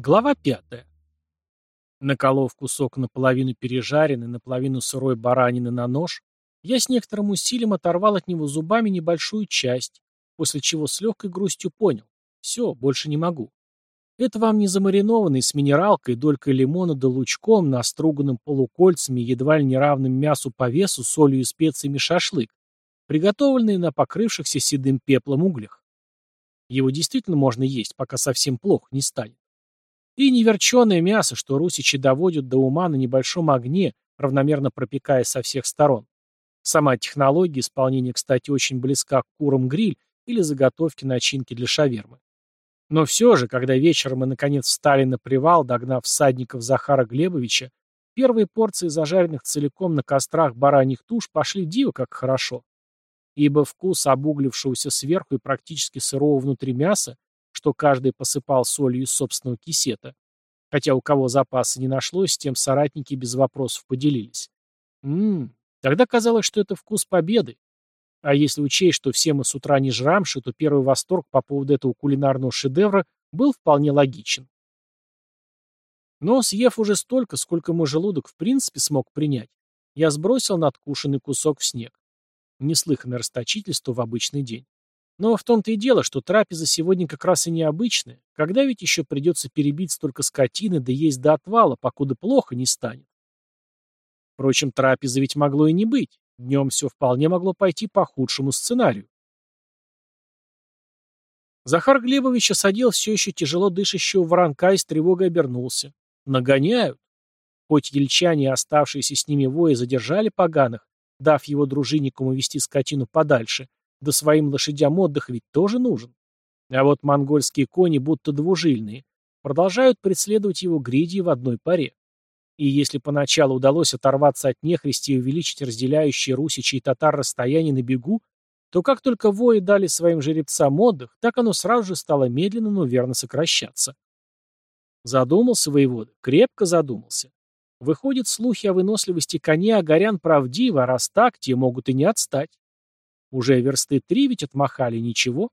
Глава пятая. Наколов кусок наполовину пережаренной, наполовину сырой баранины на нож, я с некоторым усилием оторвал от него зубами небольшую часть, после чего с легкой грустью понял. Все, больше не могу. Это вам не замаринованный с минералкой, долькой лимона да лучком, наструганным полукольцами, едва ли неравным мясу по весу, солью и специями шашлык, приготовленный на покрывшихся седым пеплом углях. Его действительно можно есть, пока совсем плохо не станет. И неверченое мясо, что русичи доводят до ума на небольшом огне, равномерно пропекая со всех сторон. Сама технология исполнения, кстати, очень близка к курам гриль или заготовке начинки для шавермы. Но все же, когда вечером мы наконец встали на привал, догнав всадников Захара Глебовича, первые порции зажаренных целиком на кострах бараньих туш пошли диво как хорошо. Ибо вкус обуглившегося сверху и практически сырого внутри мяса что каждый посыпал солью из собственного кисета. Хотя у кого запаса не нашлось, тем соратники без вопросов поделились. Ммм, тогда казалось, что это вкус победы. А если учесть, что все мы с утра не жрамши, то первый восторг по поводу этого кулинарного шедевра был вполне логичен. Но, съев уже столько, сколько мой желудок в принципе смог принять, я сбросил надкушенный кусок в снег. Неслыханное расточительство в обычный день. Но в том-то и дело, что трапеза сегодня как раз и необычная, когда ведь еще придется перебить столько скотины, да есть до отвала, покуда плохо не станет. Впрочем, трапеза ведь могло и не быть. Днем все вполне могло пойти по худшему сценарию. Захар Глебович осадил все еще тяжело дышащего воронка и с тревогой обернулся. Нагоняют. Хоть ельчане и оставшиеся с ними вои задержали поганых, дав его дружинникам увести скотину подальше, да своим лошадям отдых ведь тоже нужен. А вот монгольские кони, будто двужильные, продолжают преследовать его гриди в одной паре. И если поначалу удалось оторваться от нехристи и увеличить разделяющие русичи и татар расстояние на бегу, то как только вои дали своим жеребцам отдых, так оно сразу же стало медленно, но верно сокращаться. Задумался воевода, крепко задумался. Выходит, слухи о выносливости коня огорян правдивы, а раз так, те могут и не отстать. Уже версты три ведь отмахали, ничего.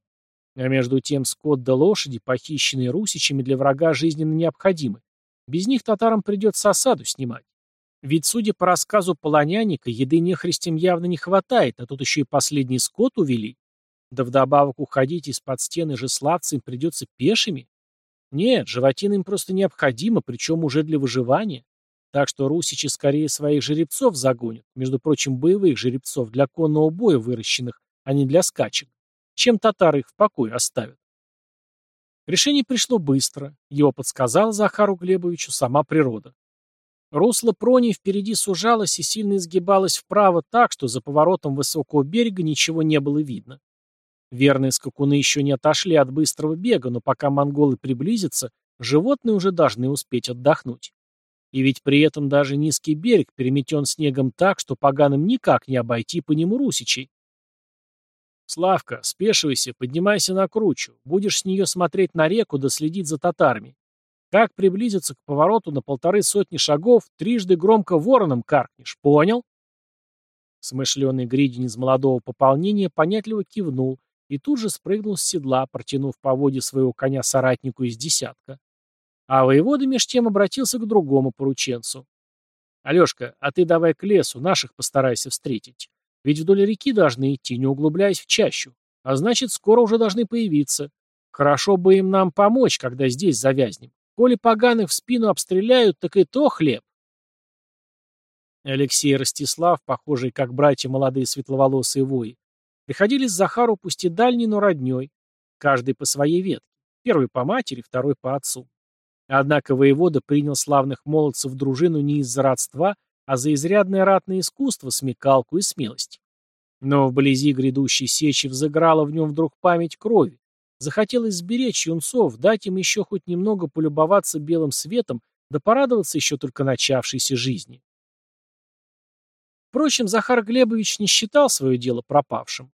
А между тем скот да лошади, похищенные русичами, для врага жизненно необходимы. Без них татарам придется осаду снимать. Ведь, судя по рассказу полоняника, еды нехристям явно не хватает, а тут еще и последний скот увели. Да вдобавок уходить из-под стены же славцы им придется пешими. Нет, животина им просто необходима, причем уже для выживания. Так что русичи скорее своих жеребцов загонят, между прочим, боевых жеребцов для конного боя выращенных, а не для скачек, чем татары их в покое оставят. Решение пришло быстро, его подсказала Захару Глебовичу сама природа. Русло Прони впереди сужалось и сильно изгибалось вправо так, что за поворотом высокого берега ничего не было видно. Верные скакуны еще не отошли от быстрого бега, но пока монголы приблизятся, животные уже должны успеть отдохнуть. И ведь при этом даже низкий берег переметен снегом так, что поганым никак не обойти по нему русичей. «Славка, спешивайся, поднимайся на кручу. Будешь с нее смотреть на реку да следить за татарами. Как приблизиться к повороту на полторы сотни шагов, трижды громко вороном каркнешь. Понял?» Смышленый гридень из молодого пополнения понятливо кивнул и тут же спрыгнул с седла, протянув по воде своего коня соратнику из десятка. А воевода меж тем обратился к другому порученцу. «Алешка, а ты давай к лесу, наших постарайся встретить. Ведь вдоль реки должны идти, не углубляясь в чащу. А значит, скоро уже должны появиться. Хорошо бы им нам помочь, когда здесь завязнем. Коли поганых в спину обстреляют, так и то хлеб». Алексей и Ростислав, похожие как братья молодые светловолосые вои, приходились Захару пусть и дальней, но родней, каждый по своей ветке, первый по матери, второй по отцу. Однако воевода принял славных молодцев в дружину не из-за родства, а за изрядное ратное искусство, смекалку и смелость. Но вблизи грядущей сечи взыграла в нем вдруг память крови. Захотелось сберечь юнцов, дать им еще хоть немного полюбоваться белым светом, да порадоваться еще только начавшейся жизни. Впрочем, Захар Глебович не считал свое дело пропавшим.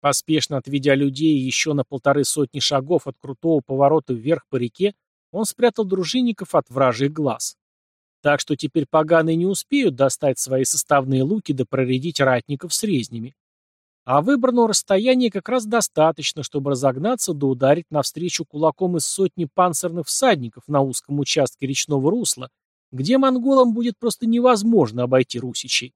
Поспешно отведя людей еще на полторы сотни шагов от крутого поворота вверх по реке, он спрятал дружинников от вражьих глаз. Так что теперь поганые не успеют достать свои составные луки да проредить ратников с резнями. а выбранного расстояния как раз достаточно, чтобы разогнаться да ударить навстречу кулаком из сотни панцирных всадников на узком участке речного русла, где монголам будет просто невозможно обойти русичей.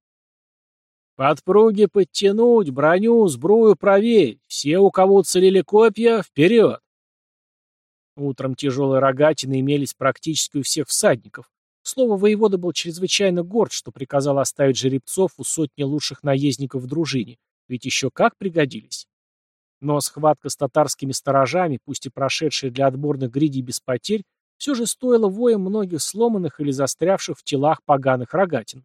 Подпруги подтянуть, броню, сбрую проверить, все, у кого уцелели копья, вперед! Утром тяжелые рогатины имелись практически у всех всадников. Слово воевода был чрезвычайно горд, что приказал оставить жеребцов у сотни лучших наездников в дружине, ведь еще как пригодились. Но схватка с татарскими сторожами, пусть и прошедшая для отборных гридей без потерь, все же стоила воем многих сломанных или застрявших в телах поганых рогатин.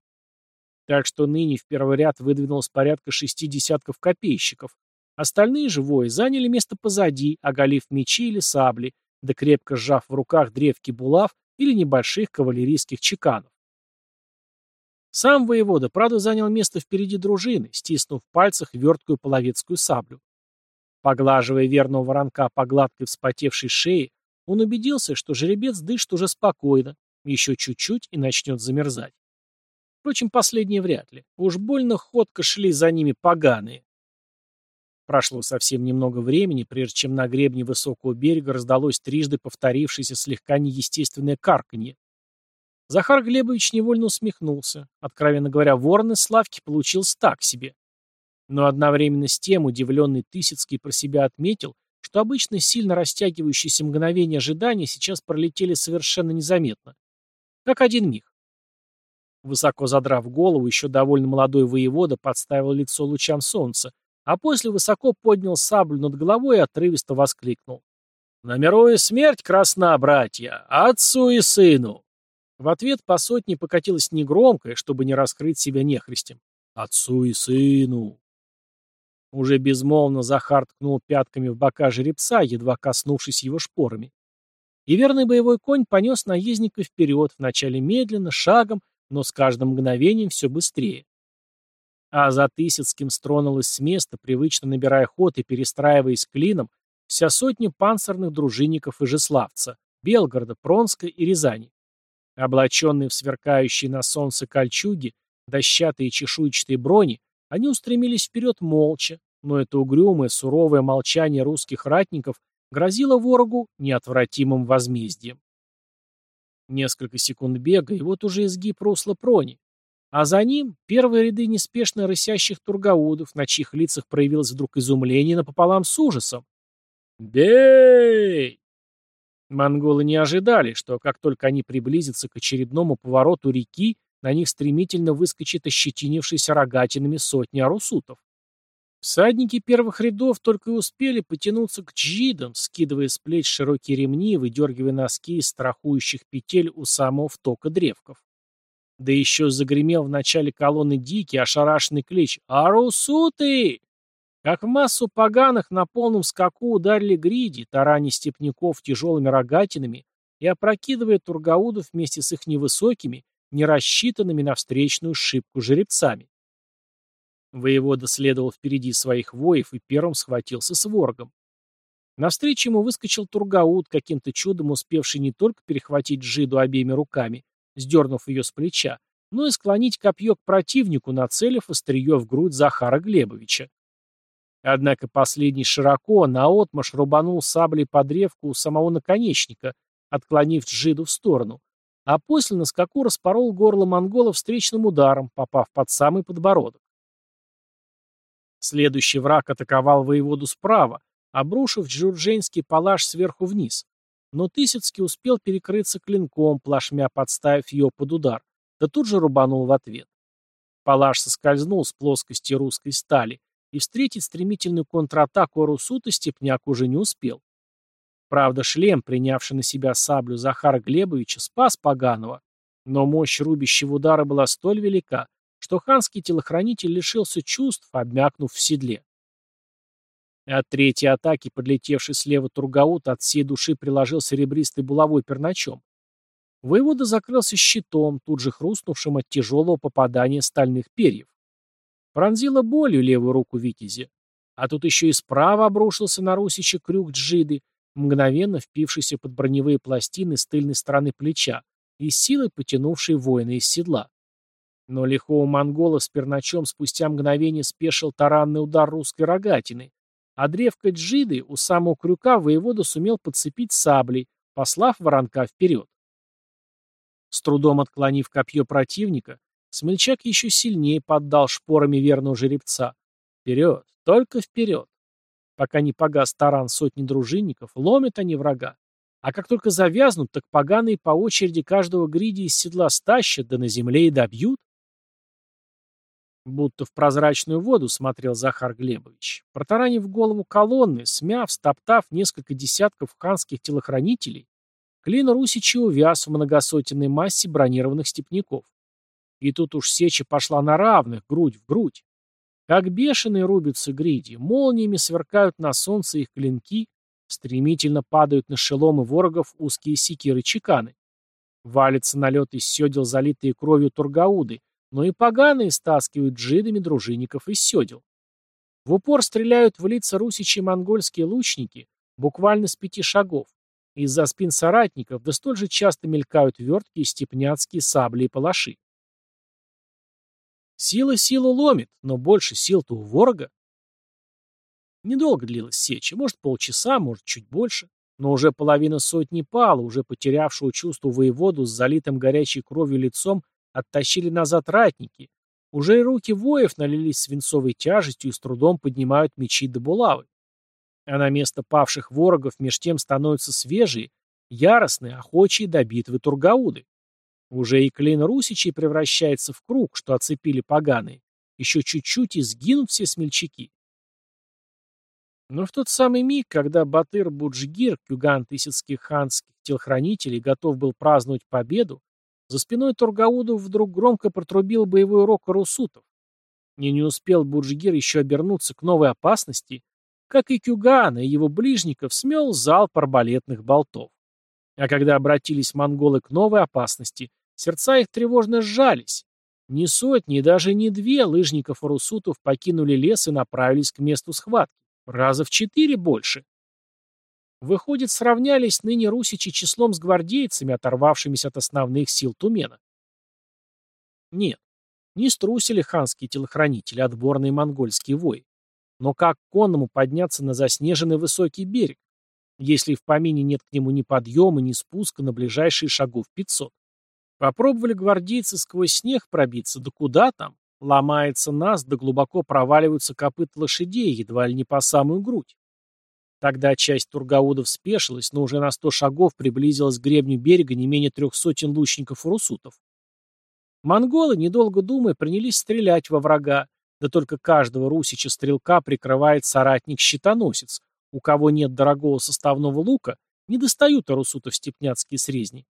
Так что ныне в первый ряд выдвинулось порядка шести десятков копейщиков. Остальные же вои заняли место позади, оголив мечи или сабли, да крепко сжав в руках древки булав или небольших кавалерийских чеканов. Сам воевода, правда, занял место впереди дружины, стиснув в пальцах верткую половецкую саблю. Поглаживая верного воронка по гладкой вспотевшей шее, он убедился, что жеребец дышит уже спокойно, еще чуть-чуть и начнет замерзать. Впрочем, последнее вряд ли. Уж больно ходко шли за ними поганые. Прошло совсем немного времени, прежде чем на гребне высокого берега раздалось трижды повторившееся слегка неестественное карканье. Захар Глебович невольно усмехнулся. Откровенно говоря, ворон из Славки получился так себе. Но одновременно с тем удивленный Тысяцкий про себя отметил, что обычно сильно растягивающиеся мгновения ожидания сейчас пролетели совершенно незаметно. Как один миг. Высоко задрав голову, еще довольно молодой воевода подставил лицо лучам солнца, а после высоко поднял саблю над головой и отрывисто воскликнул. «Намирую смерть красна, братья, отцу и сыну!» В ответ по сотне покатилось негромкое, чтобы не раскрыть себя нехристем. «Отцу и сыну!» Уже безмолвно Захар ткнул пятками в бока жеребца, едва коснувшись его шпорами. И верный боевой конь понес наездника вперед, вначале медленно, шагом, но с каждым мгновением все быстрее а за Тысяцким стронулась с места, привычно набирая ход и перестраиваясь клином, вся сотня панцирных дружинников Ижеславца, Белгорода, Пронска и Рязани. Облаченные в сверкающие на солнце кольчуги, дощатые чешуйчатые брони, они устремились вперед молча, но это угрюмое, суровое молчание русских ратников грозило ворогу неотвратимым возмездием. Несколько секунд бега, и вот уже изгиб русла прони, а за ним первые ряды неспешно рысящих тургаудов, на чьих лицах проявилось вдруг изумление напополам с ужасом. «Бей!» Монголы не ожидали, что как только они приблизятся к очередному повороту реки, на них стремительно выскочит ощетинившийся рогатинами сотни арусутов. Всадники первых рядов только и успели потянуться к джидам, скидывая с плеч широкие ремни и выдергивая носки из страхующих петель у самого втока древков. Да еще загремел в начале колонны дикий, ошарашенный клич «Арусуты!». Как в массу поганых на полном скаку ударили гриди, тарани степняков тяжелыми рогатинами и опрокидывая тургаудов вместе с их невысокими, не рассчитанными на встречную шибку жеребцами. Воевода следовал впереди своих воев и первым схватился с воргом. Навстречу ему выскочил Тургауд, каким-то чудом успевший не только перехватить Жиду обеими руками, сдернув ее с плеча, но и склонить копье к противнику, нацелив острие в грудь Захара Глебовича. Однако последний широко, наотмашь рубанул саблей по древку у самого наконечника, отклонив Джиду в сторону, а после на скаку распорол горло монгола встречным ударом, попав под самый подбородок. Следующий враг атаковал воеводу справа, обрушив джурдженский палаш сверху вниз, но Тысяцкий успел перекрыться клинком, плашмя подставив ее под удар, да тут же рубанул в ответ. Палаш соскользнул с плоскости русской стали, и встретить стремительную контратаку Арусута степняк уже не успел. Правда, шлем, принявший на себя саблю Захара Глебовича, спас Поганого, но мощь рубящего удара была столь велика, что ханский телохранитель лишился чувств, обмякнув в седле. От третьей атаки, подлетевший слева Тургаут, от всей души приложил серебристый булавой перначом. Воевода закрылся щитом, тут же хрустнувшим от тяжелого попадания стальных перьев. Пронзила болью левую руку Витязи. А тут еще и справа обрушился на Русича крюк джиды, мгновенно впившийся под броневые пластины с тыльной стороны плеча и силой потянувший воина из седла. Но лихого монгола с перначом спустя мгновение спешил таранный удар русской рогатины, а древко джиды у самого крюка воевода сумел подцепить саблей, послав воронка вперед. С трудом отклонив копье противника, смельчак еще сильнее поддал шпорами верного жеребца. Вперед, только вперед. Пока не погас таран сотни дружинников, ломят они врага. А как только завязнут, так поганые по очереди каждого гриди из седла стащат, да на земле и добьют. Будто в прозрачную воду смотрел Захар Глебович. Протаранив голову колонны, смяв, стоптав несколько десятков ханских телохранителей, клин Русичи увяз в многосотенной массе бронированных степняков. И тут уж сеча пошла на равных, грудь в грудь. Как бешеные рубятся гриди, молниями сверкают на солнце их клинки, стремительно падают на шеломы ворогов узкие секиры-чеканы. Валится налет из седел, залитые кровью тургауды, но и поганые стаскивают джидами дружинников из седел. В упор стреляют в лица русичи монгольские лучники, буквально с пяти шагов. Из-за спин соратников да столь же часто мелькают вертки и степняцкие сабли и палаши. Сила силу ломит, но больше сил-то у ворога. Недолго длилась сеча, может полчаса, может чуть больше, но уже половина сотни пала, уже потерявшего чувство воеводу с залитым горячей кровью лицом Оттащили назад ратники. Уже и руки воев налились свинцовой тяжестью и с трудом поднимают мечи до булавы. А на место павших ворогов меж тем становятся свежие, яростные, охочие до битвы Тургауды. Уже и клин Русичей превращается в круг, что оцепили поганые. Еще чуть-чуть и сгинут все смельчаки. Но в тот самый миг, когда Батыр Буджгир, кюган тысяцких ханских телохранителей, готов был праздновать победу, за спиной Тургаудов вдруг громко протрубил боевой рог Русутов. И не успел Бурджигир еще обернуться к новой опасности, как и Кюгана и его ближников смел залп арбалетных болтов. А когда обратились монголы к новой опасности, сердца их тревожно сжались. Ни сотни, даже не две лыжников Русутов покинули лес и направились к месту схватки. Раза в четыре больше. Выходит, сравнялись ныне русичи числом с гвардейцами, оторвавшимися от основных сил Тумена. Нет, не струсили ханские телохранители, отборные монгольские вои. Но как конному подняться на заснеженный высокий берег, если в помине нет к нему ни подъема, ни спуска на ближайшие шагов 500? Попробовали гвардейцы сквозь снег пробиться, да куда там? Ломается нас, да глубоко проваливаются копыт лошадей, едва ли не по самую грудь. Тогда часть тургаудов спешилась, но уже на сто шагов приблизилась к гребню берега не менее трех сотен лучников русутов. Монголы, недолго думая, принялись стрелять во врага, да только каждого русича-стрелка прикрывает соратник-щитоносец, у кого нет дорогого составного лука, не достают русутов степняцкие срезни.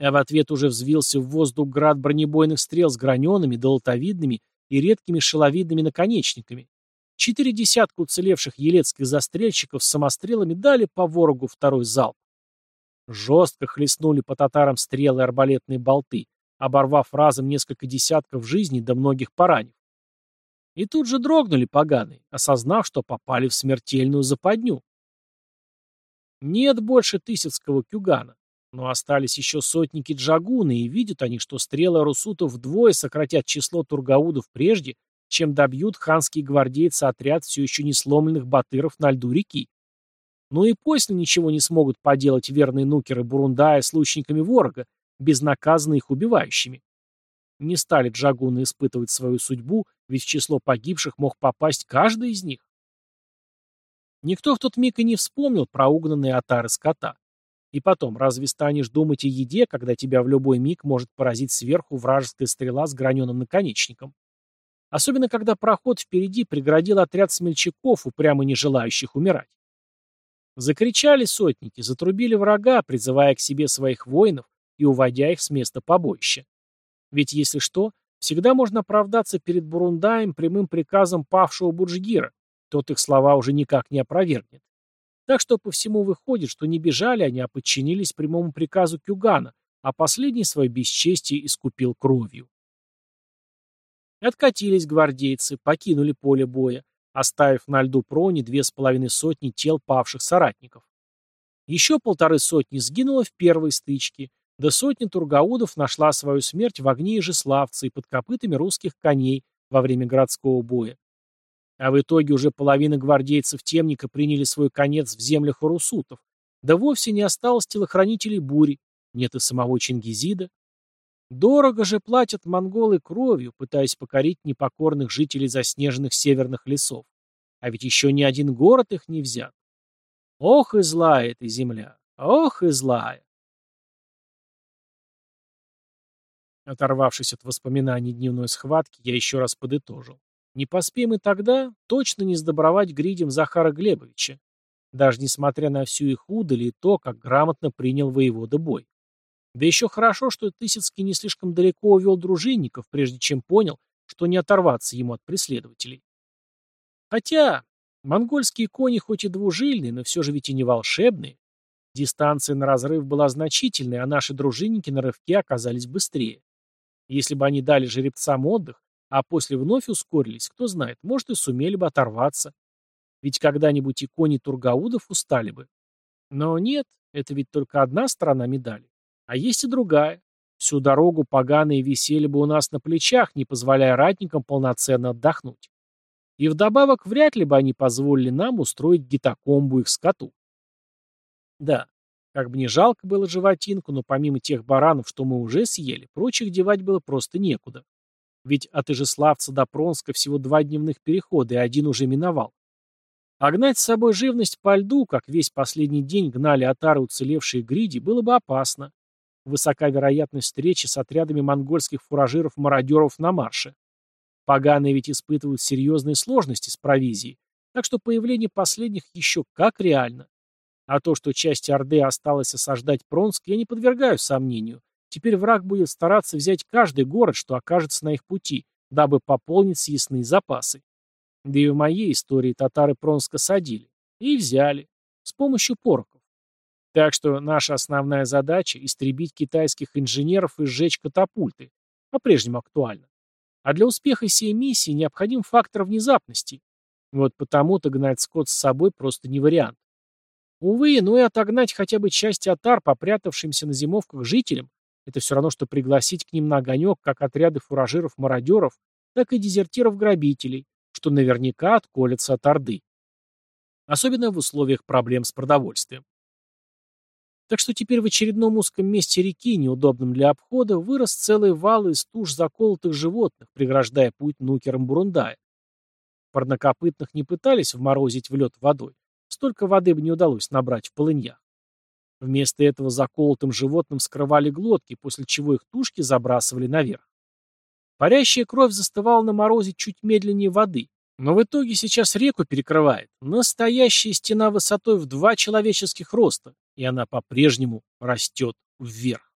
А в ответ уже взвился в воздух град бронебойных стрел с граненными, долотовидными и редкими шеловидными наконечниками. Четыре десятка уцелевших елецких застрельщиков с самострелами дали по ворогу второй залп. Жестко хлестнули по татарам стрелы и арбалетные болты, оборвав разом несколько десятков жизней до многих поранив. И тут же дрогнули поганые, осознав, что попали в смертельную западню. Нет больше тысяцкого кюгана, но остались еще сотники джагуны, и видят они, что стрелы русутов вдвое сократят число тургаудов прежде, чем добьют ханские гвардейцы отряд все еще не сломленных батыров на льду реки. Ну и после ничего не смогут поделать верные нукеры Бурундая с лучниками ворога, безнаказанно их убивающими. Не стали джагуны испытывать свою судьбу, ведь в число погибших мог попасть каждый из них. Никто в тот миг и не вспомнил про угнанные отары скота. И потом, разве станешь думать о еде, когда тебя в любой миг может поразить сверху вражеская стрела с граненым наконечником? Особенно, когда проход впереди преградил отряд смельчаков, упрямо не желающих умирать. Закричали сотники, затрубили врага, призывая к себе своих воинов и уводя их с места побоища. Ведь, если что, всегда можно оправдаться перед Бурундаем прямым приказом павшего Буджгира, тот их слова уже никак не опровергнет. Так что по всему выходит, что не бежали они, а подчинились прямому приказу Кюгана, а последний свое бесчестие искупил кровью. Откатились гвардейцы, покинули поле боя, оставив на льду прони две с половиной сотни тел павших соратников. Еще полторы сотни сгинуло в первой стычке, Да сотни тургаудов нашла свою смерть в огне Ижеславца и под копытами русских коней во время городского боя. А в итоге уже половина гвардейцев темника приняли свой конец в землях урусутов, да вовсе не осталось телохранителей бури, нет и самого Чингизида. Дорого же платят монголы кровью, пытаясь покорить непокорных жителей заснеженных северных лесов. А ведь еще ни один город их не взят. Ох и злая эта земля, ох и злая. Оторвавшись от воспоминаний дневной схватки, я еще раз подытожил. Не поспеем и тогда точно не сдобровать гридем Захара Глебовича, даже несмотря на всю их удаль и то, как грамотно принял воевода бой. Да еще хорошо, что Тысяцкий не слишком далеко увел дружинников, прежде чем понял, что не оторваться ему от преследователей. Хотя, монгольские кони хоть и двужильные, но все же ведь и не волшебные. Дистанция на разрыв была значительной, а наши дружинники на рывке оказались быстрее. Если бы они дали жеребцам отдых, а после вновь ускорились, кто знает, может и сумели бы оторваться. Ведь когда-нибудь и кони Тургаудов устали бы. Но нет, это ведь только одна сторона медали. А есть и другая. Всю дорогу поганые висели бы у нас на плечах, не позволяя ратникам полноценно отдохнуть. И вдобавок вряд ли бы они позволили нам устроить гитокомбу их скоту. Да, как бы не жалко было животинку, но помимо тех баранов, что мы уже съели, прочих девать было просто некуда. Ведь от Ижеславца до Пронска всего два дневных перехода, и один уже миновал. А гнать с собой живность по льду, как весь последний день гнали отары уцелевшие гриди, было бы опасно высока вероятность встречи с отрядами монгольских фуражиров-мародеров на марше. Поганые ведь испытывают серьезные сложности с провизией, так что появление последних еще как реально. А то, что часть Орды осталась осаждать Пронск, я не подвергаю сомнению. Теперь враг будет стараться взять каждый город, что окажется на их пути, дабы пополнить съестные запасы. Да и в моей истории татары Пронска садили. И взяли. С помощью пороков. Так что наша основная задача – истребить китайских инженеров и сжечь катапульты. По-прежнему актуально. А для успеха сей миссии необходим фактор внезапности. Вот потому-то гнать скот с собой просто не вариант. Увы, но и отогнать хотя бы часть отар, попрятавшимся на зимовках жителям, это все равно, что пригласить к ним на огонек как отряды фуражиров-мародеров, так и дезертиров-грабителей, что наверняка отколятся от Орды. Особенно в условиях проблем с продовольствием. Так что теперь в очередном узком месте реки, неудобном для обхода, вырос целый вал из туш заколотых животных, преграждая путь нукерам Бурундая. Парнокопытных не пытались вморозить в лед водой. Столько воды бы не удалось набрать в полыньях. Вместо этого заколотым животным скрывали глотки, после чего их тушки забрасывали наверх. Парящая кровь застывала на морозе чуть медленнее воды, но в итоге сейчас реку перекрывает настоящая стена высотой в два человеческих роста, и она по-прежнему растет вверх.